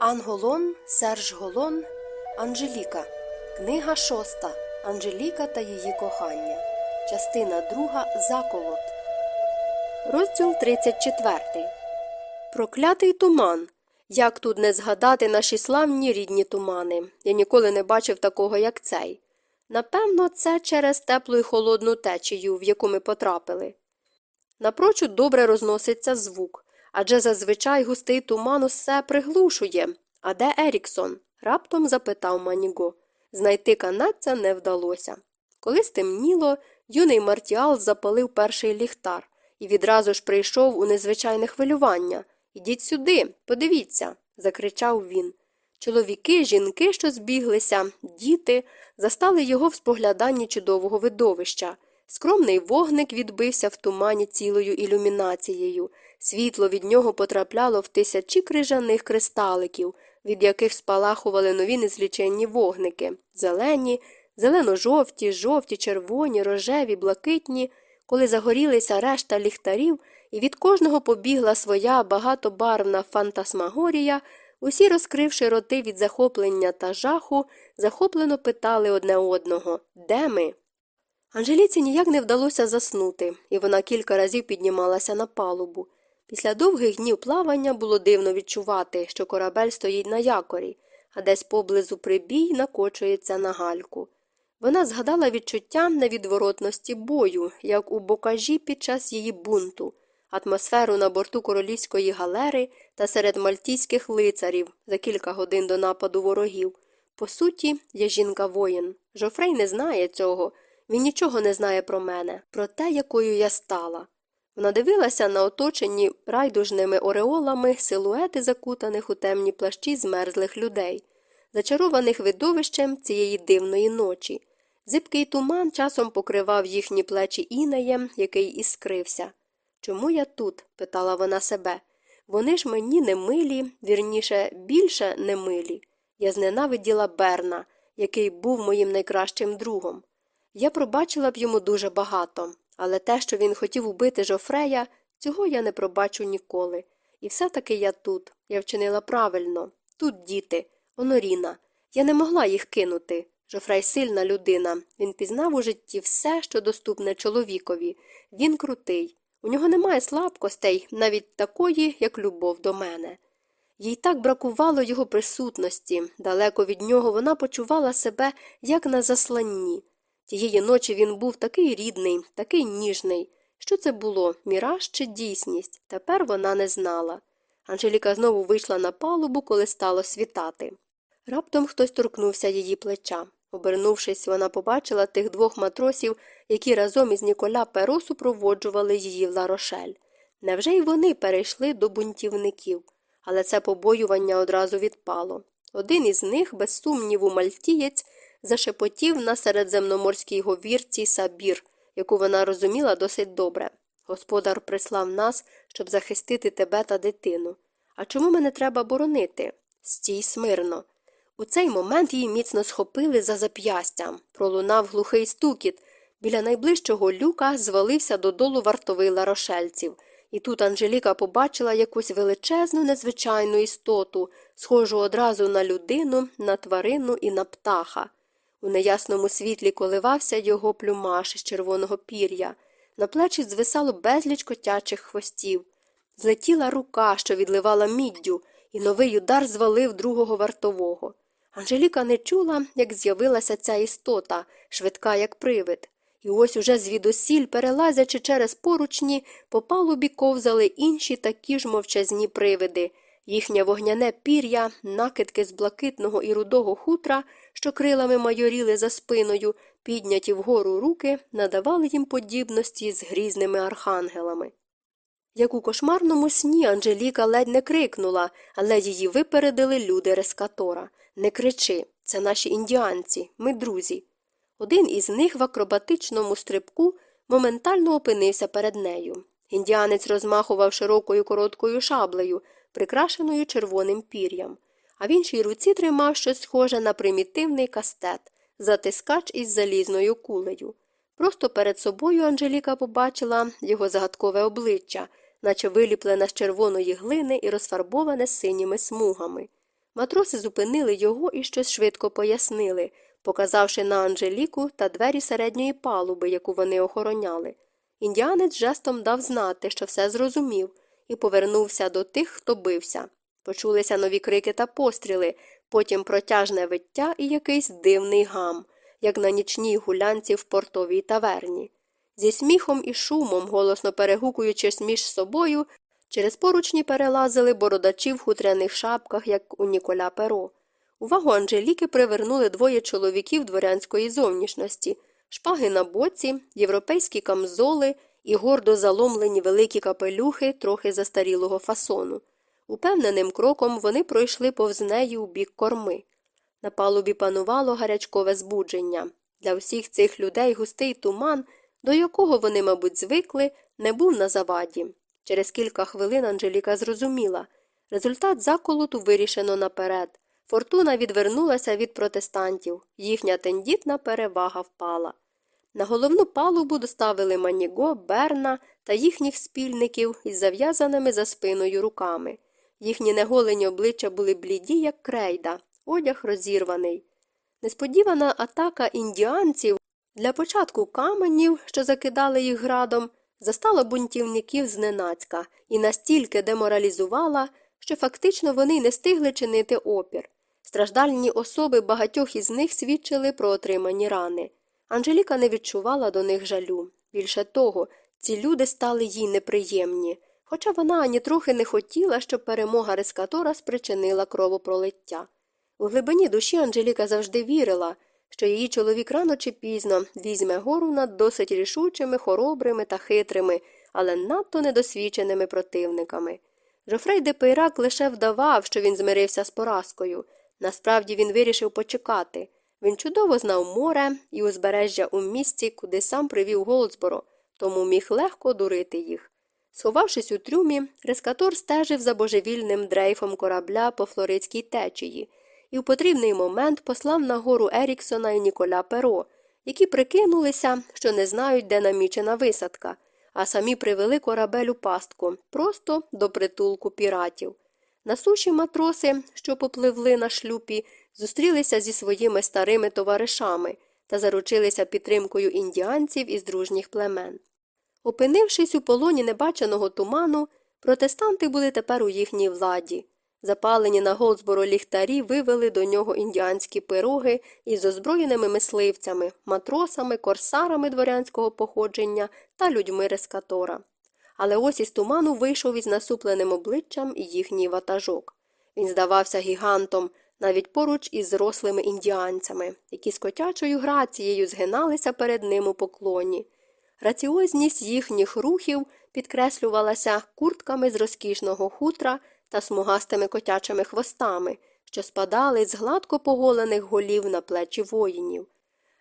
Анголон, Серж Голон, Анжеліка. Книга шоста. Анжеліка та її кохання. Частина друга. Заколот. Розділ 34. Проклятий туман. Як тут не згадати наші славні рідні тумани. Я ніколи не бачив такого, як цей. Напевно, це через теплу і холодну течію, в яку ми потрапили. Напрочуд добре розноситься звук, адже зазвичай густий туман усе приглушує. А де Еріксон? раптом запитав Маніго. Знайти канадця не вдалося. Коли стемніло, юний Мартіал запалив перший ліхтар і відразу ж прийшов у незвичайне хвилювання. Ідіть сюди, подивіться, закричав він. Чоловіки, жінки, що збіглися, діти, застали його в спогляданні чудового видовища. Скромний вогник відбився в тумані цілою ілюмінацією. Світло від нього потрапляло в тисячі крижаних кристаликів, від яких спалахували нові незліченні вогники зелені, зелено-жовті, жовті, червоні, рожеві, блакитні. Коли загорілися решта ліхтарів, і від кожного побігла своя багатобарвна фантасмагорія, усі, розкривши роти від захоплення та жаху, захоплено питали одне одного Де ми? Анжеліці ніяк не вдалося заснути, і вона кілька разів піднімалася на палубу. Після довгих днів плавання було дивно відчувати, що корабель стоїть на якорі, а десь поблизу прибій накочується на гальку. Вона згадала відчуття невідворотності бою, як у бокажі під час її бунту, атмосферу на борту королівської галери та серед мальтійських лицарів за кілька годин до нападу ворогів. По суті, я жінка воїн. Жофрей не знає цього, він нічого не знає про мене, про те, якою я стала. Вона дивилася на оточені райдужними ореолами силуети закутаних у темні плащі змерзлих людей, зачарованих видовищем цієї дивної ночі. Зибкий туман часом покривав їхні плечі інеєм, який іскрився. Чому я тут? питала вона себе. Вони ж мені не милі, вірніше, більше не милі. Я зненавиділа Берна, який був моїм найкращим другом. Я пробачила б йому дуже багато, але те, що він хотів убити Жофрея, цього я не пробачу ніколи. І все таки я тут. Я вчинила правильно. Тут діти, Оноріна. Я не могла їх кинути. Жофрей сильна людина. Він пізнав у житті все, що доступне чоловікові. Він крутий. У нього немає слабкостей, навіть такої, як любов до мене. Їй так бракувало його присутності. Далеко від нього вона почувала себе, як на засланні. Тієї ночі він був такий рідний, такий ніжний. Що це було, міраж чи дійсність? Тепер вона не знала. Анжеліка знову вийшла на палубу, коли стало світати. Раптом хтось торкнувся її плеча. Обернувшись, вона побачила тих двох матросів, які разом із Ніколя Перо супроводжували її в Ларошель. Невже й вони перейшли до бунтівників? Але це побоювання одразу відпало. Один із них, без сумніву, мальтієць, зашепотів на середземноморській говірці сабір, яку вона розуміла досить добре. Господар прислав нас, щоб захистити тебе та дитину. А чому мене треба боронити? Стій смирно. У цей момент її міцно схопили за зап'ястям. Пролунав глухий стукіт. Біля найближчого люка звалився додолу вартовий ларошельців. І тут Анжеліка побачила якусь величезну незвичайну істоту, схожу одразу на людину, на тварину і на птаха. У неясному світлі коливався його плюмаш із червоного пір'я. На плечі звисало безліч котячих хвостів. Злетіла рука, що відливала міддю, і новий удар звалив другого вартового. Анжеліка не чула, як з'явилася ця істота, швидка, як привид. І ось уже звідусіль, перелазячи через поручні, по палубі ковзали інші такі ж мовчазні привиди. Їхнє вогняне пір'я, накидки з блакитного і рудого хутра, що крилами майоріли за спиною, підняті вгору руки, надавали їм подібності з грізними архангелами. Як у кошмарному сні Анжеліка ледь не крикнула, але її випередили люди Рескатора. Не кричи, це наші індіанці, ми друзі. Один із них в акробатичному стрибку моментально опинився перед нею. Індіанець розмахував широкою короткою шаблею, прикрашеною червоним пір'ям, а в іншій руці тримав щось схоже на примітивний кастет, затискач із залізною кулею. Просто перед собою Анжеліка побачила його загадкове обличчя, наче виліплене з червоної глини і розфарбоване синіми смугами. Матроси зупинили його і щось швидко пояснили, показавши на Анжеліку та двері середньої палуби, яку вони охороняли. Індіанець жестом дав знати, що все зрозумів, і повернувся до тих, хто бився. Почулися нові крики та постріли, потім протяжне виття і якийсь дивний гам, як на нічній гулянці в портовій таверні. Зі сміхом і шумом, голосно перегукуючись між собою, через поручні перелазили бородачі в хутряних шапках, як у Ніколя Перо. Увагу Анжеліки привернули двоє чоловіків дворянської зовнішності шпаги на боці, європейські камзоли і гордо заломлені великі капелюхи трохи застарілого фасону. Упевненим кроком вони пройшли повз неї у бік корми. На палубі панувало гарячкове збудження. Для всіх цих людей густий туман, до якого вони, мабуть, звикли, не був на заваді. Через кілька хвилин Анжеліка зрозуміла результат заколоту вирішено наперед. Фортуна відвернулася від протестантів, їхня тендітна перевага впала. На головну палубу доставили Маніго, Берна та їхніх спільників із зав'язаними за спиною руками. Їхні неголені обличчя були бліді, як крейда, одяг розірваний. Несподівана атака індіанців для початку каменів, що закидали їх градом, застала бунтівників зненацька і настільки деморалізувала, що фактично вони не стигли чинити опір. Страждальні особи багатьох із них свідчили про отримані рани. Анжеліка не відчувала до них жалю. Більше того, ці люди стали їй неприємні, хоча вона ані трохи не хотіла, щоб перемога Рескатора спричинила кровопролиття. У глибині душі Анжеліка завжди вірила, що її чоловік рано чи пізно візьме гору над досить рішучими, хоробрими та хитрими, але надто недосвідченими противниками. Жофрей де Пейрак лише вдавав, що він змирився з поразкою. Насправді він вирішив почекати. Він чудово знав море і узбережжя у місці, куди сам привів Голдсборо, тому міг легко дурити їх. Сховавшись у трюмі, Рескатор стежив за божевільним дрейфом корабля по флоридській течії і в потрібний момент послав на гору Еріксона і Ніколя Перо, які прикинулися, що не знають, де намічена висадка, а самі привели корабель у пастку просто до притулку піратів. На суші матроси, що попливли на шлюпі, зустрілися зі своїми старими товаришами та заручилися підтримкою індіанців із дружніх племен. Опинившись у полоні небаченого туману, протестанти були тепер у їхній владі. Запалені на Голдсборо ліхтарі вивели до нього індіанські пироги із озброєними мисливцями, матросами, корсарами дворянського походження та людьми рескатора. Але ось із туману вийшов із насупленим обличчям їхній ватажок. Він здавався гігантом, навіть поруч із зрослими індіанцями, які з котячою грацією згиналися перед ним у поклоні. Граціозність їхніх рухів підкреслювалася куртками з розкішного хутра та смугастими котячими хвостами, що спадали з гладко поголених голів на плечі воїнів.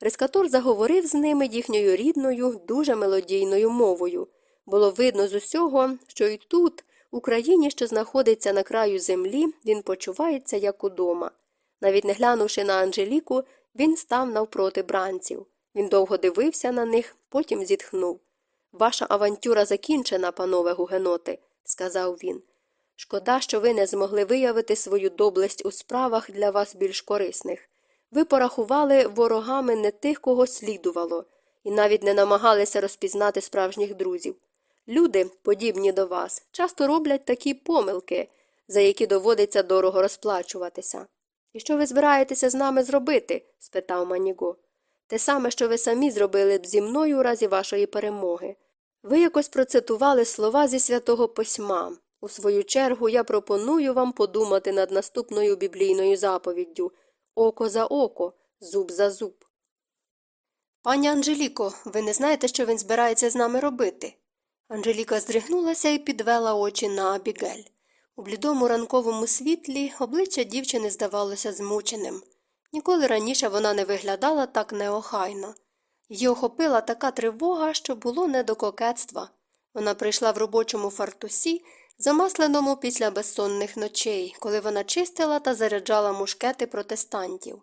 Рескатор заговорив з ними їхньою рідною, дуже мелодійною мовою. Було видно з усього, що і тут, в Україні, що знаходиться на краю землі, він почувається як удома. Навіть не глянувши на Анжеліку, він став навпроти бранців. Він довго дивився на них, потім зітхнув. Ваша авантюра закінчена, панове гугеноти, сказав він. Шкода, що ви не змогли виявити свою доблесть у справах для вас більш корисних. Ви порахували ворогами не тих, кого слідувало, і навіть не намагалися розпізнати справжніх друзів. Люди, подібні до вас, часто роблять такі помилки, за які доводиться дорого розплачуватися. І що ви збираєтеся з нами зробити? спитав Маніго. Те саме, що ви самі зробили б зі мною у разі вашої перемоги. Ви якось процитували слова зі святого письма. У свою чергу я пропоную вам подумати над наступною біблійною заповіддю око за око, зуб за зуб. Пані Анжеліко, ви не знаєте, що він збирається з нами робити? Анжеліка здригнулася і підвела очі на Абігель. У блідому ранковому світлі обличчя дівчини здавалося змученим. Ніколи раніше вона не виглядала так неохайно. Її охопила така тривога, що було не до кокетства. Вона прийшла в робочому фартусі, замасленому після безсонних ночей, коли вона чистила та заряджала мушкети протестантів.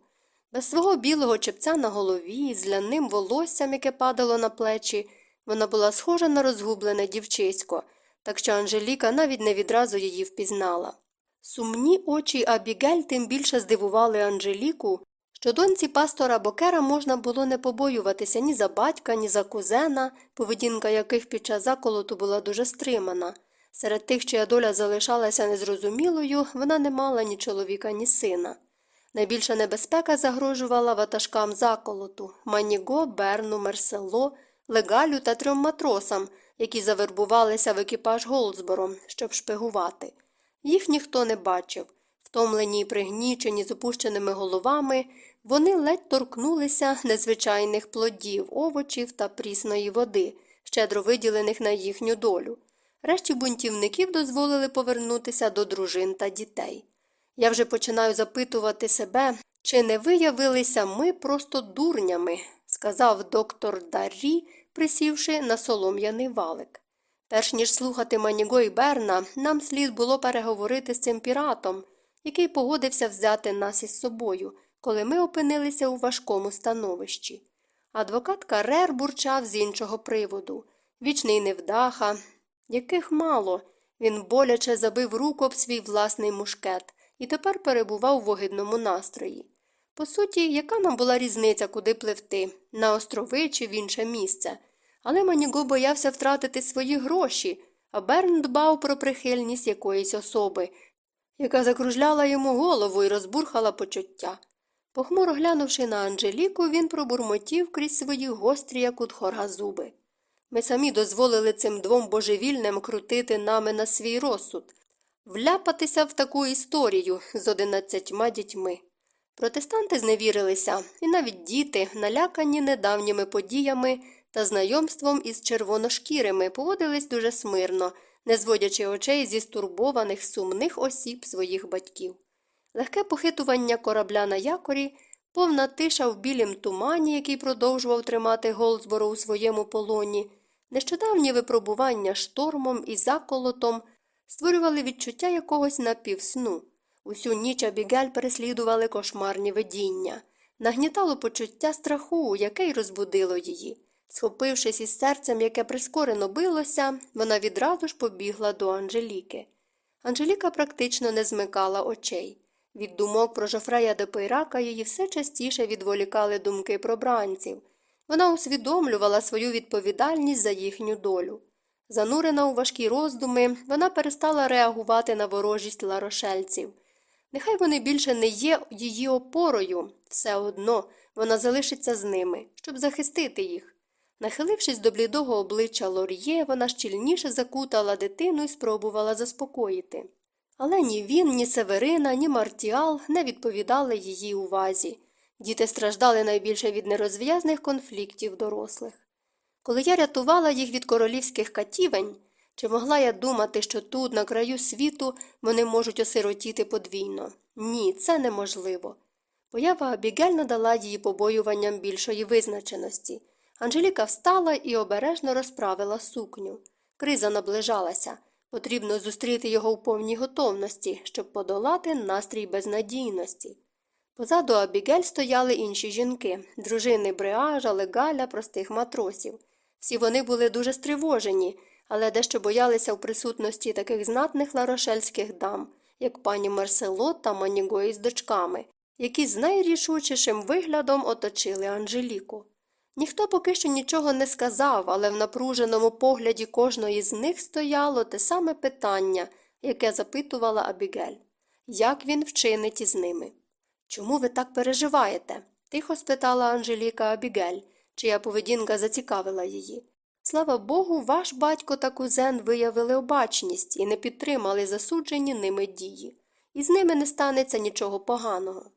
Без свого білого чепця на голові, з ляним волоссям, яке падало на плечі, вона була схожа на розгублене дівчисько, так що Анжеліка навіть не відразу її впізнала. Сумні очі Абігель тим більше здивували Анжеліку, що доньці пастора Бокера можна було не побоюватися ні за батька, ні за кузена, поведінка яких під час заколоту була дуже стримана. Серед тих, чия доля залишалася незрозумілою, вона не мала ні чоловіка, ні сина. Найбільша небезпека загрожувала ватажкам заколоту Маніго, Берну, Мерсело, Легалю та трьом матросам, які завербувалися в екіпаж Голдсборо, щоб шпигувати. Їх ніхто не бачив. Втомлені й пригнічені з опущеними головами, вони ледь торкнулися незвичайних плодів, овочів та прісної води, щедро виділених на їхню долю. Решті бунтівників дозволили повернутися до дружин та дітей. Я вже починаю запитувати себе, чи не виявилися ми просто дурнями, сказав доктор Даррі, присівши на солом'яний валик. Перш ніж слухати Маніго і Берна, нам слід було переговорити з цим піратом, який погодився взяти нас із собою, коли ми опинилися у важкому становищі. Адвокат Карер бурчав з іншого приводу вічний невдаха, яких мало. Він боляче забив руку об свій власний мушкет і тепер перебував у вогидному настрої. По суті, яка нам була різниця, куди пливти, на острови чи в інше місце. Але Маніго боявся втратити свої гроші, а Берн дбав про прихильність якоїсь особи, яка закружляла йому голову і розбурхала почуття. Похмуро глянувши на Анжеліку, він пробурмотів крізь свої гострі, як утхора зуби. Ми самі дозволили цим двом божевільним крутити нами на свій розсуд, вляпатися в таку історію з одинадцятьма дітьми. Протестанти зневірилися, і навіть діти, налякані недавніми подіями та знайомством із червоношкірими, поводились дуже смирно, не зводячи очей зі стурбованих сумних осіб своїх батьків. Легке похитування корабля на якорі, повна тиша в білім тумані, який продовжував тримати Голдсборо у своєму полоні, нещодавнє випробування штормом і заколотом створювали відчуття якогось напівсну. Усю ніч Абігель переслідували кошмарні видіння, нагнітало почуття страху, яке й розбудило її. Схопившись із серцем, яке прискорено билося, вона відразу ж побігла до Анжеліки. Анжеліка практично не змикала очей. Від думок про Жофрея де Пейрака її все частіше відволікали думки про бранців. Вона усвідомлювала свою відповідальність за їхню долю. Занурена у важкі роздуми, вона перестала реагувати на ворожість ларошельців. Нехай вони більше не є її опорою, все одно вона залишиться з ними, щоб захистити їх. Нахилившись до блідого обличчя Лор'є, вона щільніше закутала дитину і спробувала заспокоїти. Але ні він, ні Северина, ні Мартіал не відповідали її увазі. Діти страждали найбільше від нерозв'язних конфліктів дорослих. Коли я рятувала їх від королівських катівень, чи могла я думати, що тут, на краю світу, вони можуть осиротіти подвійно? Ні, це неможливо. Поява Абігель надала її побоюванням більшої визначеності. Анжеліка встала і обережно розправила сукню. Криза наближалася. Потрібно зустріти його в повній готовності, щоб подолати настрій безнадійності. Позаду Абігель стояли інші жінки дружини Бреажа, Легаля, простих матросів. Всі вони були дуже стривожені, але дещо боялися в присутності таких знатних ларошельських дам, як пані Марсело та Маніго із дочками, які з найрішучішим виглядом оточили Анжеліку. Ніхто поки що нічого не сказав, але в напруженому погляді кожної з них стояло те саме питання, яке запитувала Абігель як він вчинить із ними. Чому ви так переживаєте? тихо спитала Анжеліка Абігель, чия поведінка зацікавила її. Слава Богу, ваш батько та кузен виявили обачність і не підтримали засуджені ними дії, і з ними не станеться нічого поганого.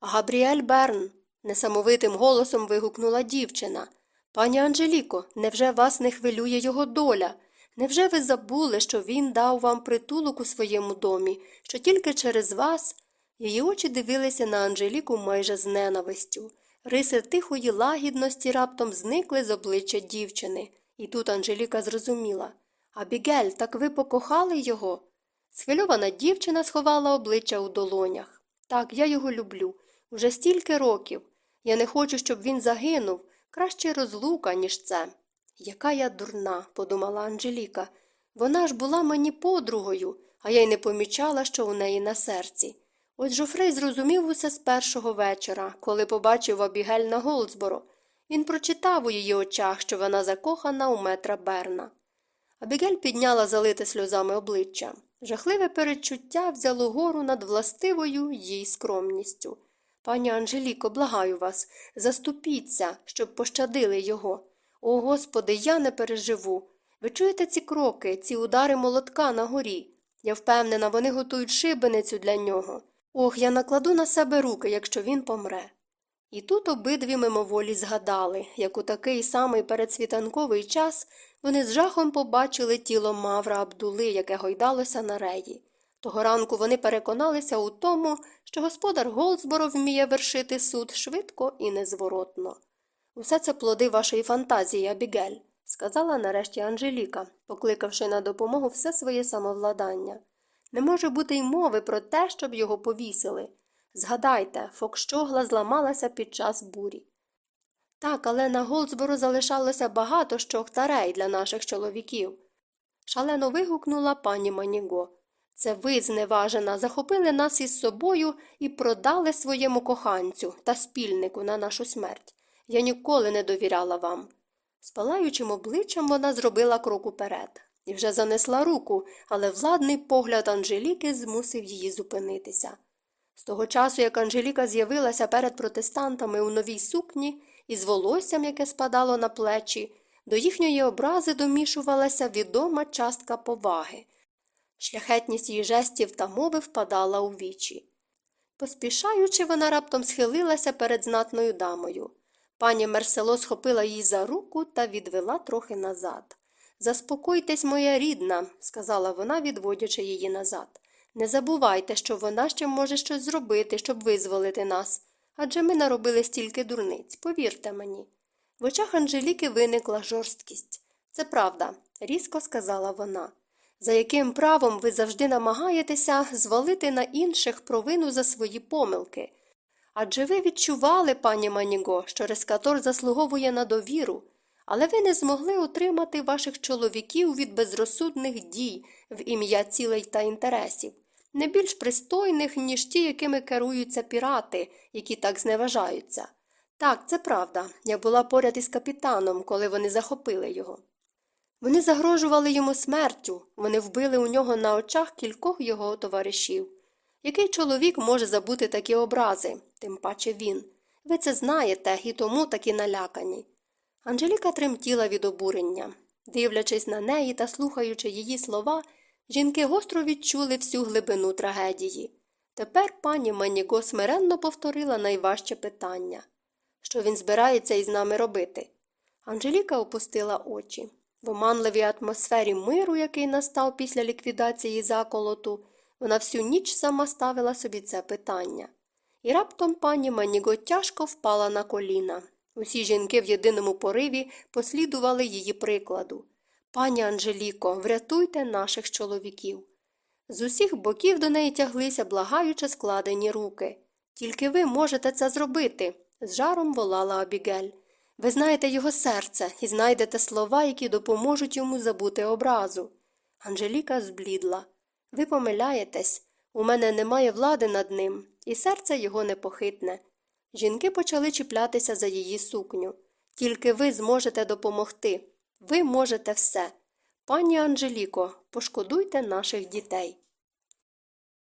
Габріель Берн, несамовитим голосом вигукнула дівчина. Пані Анжеліко, невже вас не хвилює його доля? Невже ви забули, що він дав вам притулок у своєму домі, що тільки через вас? Її очі дивилися на Анжеліку майже з ненавистю. Риси тихої лагідності раптом зникли з обличчя дівчини, і тут Анжеліка зрозуміла Абігель, так ви покохали його? Схвильована дівчина сховала обличчя у долонях. Так, я його люблю. Уже стільки років. Я не хочу, щоб він загинув. Краще розлука, ніж це. Яка я дурна, подумала Анжеліка. Вона ж була мені подругою, а я й не помічала, що у неї на серці. Ось Жофрей зрозумів усе з першого вечора, коли побачив Абігель на Голдсборо. Він прочитав у її очах, що вона закохана у метра Берна. Абігель підняла залите сльозами обличчя. Жахливе передчуття взяло гору над властивою їй скромністю. Пані Анжеліко, благаю вас, заступіться, щоб пощадили його. О, Господи, я не переживу. Ви чуєте ці кроки, ці удари молотка на горі? Я впевнена, вони готують шибеницю для нього. Ох, я накладу на себе руки, якщо він помре. І тут обидві мимоволі згадали, як у такий самий передсвітанковий час вони з жахом побачили тіло Мавра Абдули, яке гойдалося на реї. Того ранку вони переконалися у тому, що господар Голдсборо вміє вершити суд швидко і незворотно. Усе це плоди вашої фантазії, Абігель, сказала нарешті Анжеліка, покликавши на допомогу все своє самовладання. Не може бути й мови про те, щоб його повісили. Згадайте, фокщогла зламалася під час бурі. Так, але на Голдсбору залишалося багато щохтарей для наших чоловіків. Шалено вигукнула пані Маніго. Це ви, зневажена, захопили нас із собою і продали своєму коханцю та спільнику на нашу смерть. Я ніколи не довіряла вам. З палаючим обличчям вона зробила крок уперед і вже занесла руку, але владний погляд Анжеліки змусив її зупинитися. З того часу, як Анжеліка з'явилася перед протестантами у новій сукні із волоссям, яке спадало на плечі, до їхньої образи домішувалася відома частка поваги. Шляхетність її жестів та мови впадала у вічі. Поспішаючи, вона раптом схилилася перед знатною дамою. Пані Мерсело схопила її за руку та відвела трохи назад. Заспокойтесь, моя рідна, сказала вона, відводячи її назад. Не забувайте, що вона ще може щось зробити, щоб визволити нас. Адже ми наробили стільки дурниць, повірте мені. В очах Анжеліки виникла жорсткість. Це правда, різко сказала вона. За яким правом ви завжди намагаєтеся звалити на інших провину за свої помилки? Адже ви відчували, пані Маніго, що Рескатор заслуговує на довіру, але ви не змогли утримати ваших чоловіків від безрозсудних дій в ім'я цілей та інтересів, не більш пристойних, ніж ті, якими керуються пірати, які так зневажаються. Так, це правда. Я була поряд із капітаном, коли вони захопили його. Вони загрожували йому смертю, вони вбили у нього на очах кількох його товаришів. Який чоловік може забути такі образи, тим паче він. Ви це знаєте і тому такі налякані. Анжеліка тремтіла від обурення. Дивлячись на неї та слухаючи її слова, жінки гостро відчули всю глибину трагедії. Тепер пані Маніго смиренно повторила найважче питання що він збирається із нами робити. Анжеліка опустила очі. В оманливій атмосфері миру, який настав після ліквідації заколоту, вона всю ніч сама ставила собі це питання. І раптом пані Маніго тяжко впала на коліна. Усі жінки в єдиному пориві послідували її прикладу. Пані Анжеліко, врятуйте наших чоловіків. З усіх боків до неї тяглися благаюче складені руки. Тільки ви можете це зробити, з жаром волала Абігель. Ви знаєте його серце і знайдете слова, які допоможуть йому забути образу. Анжеліка зблідла. Ви помиляєтесь, у мене немає влади над ним, і серце його непохитне. Жінки почали чіплятися за її сукню. Тільки ви зможете допомогти. Ви можете все. Пані Анжеліко, пошкодуйте наших дітей.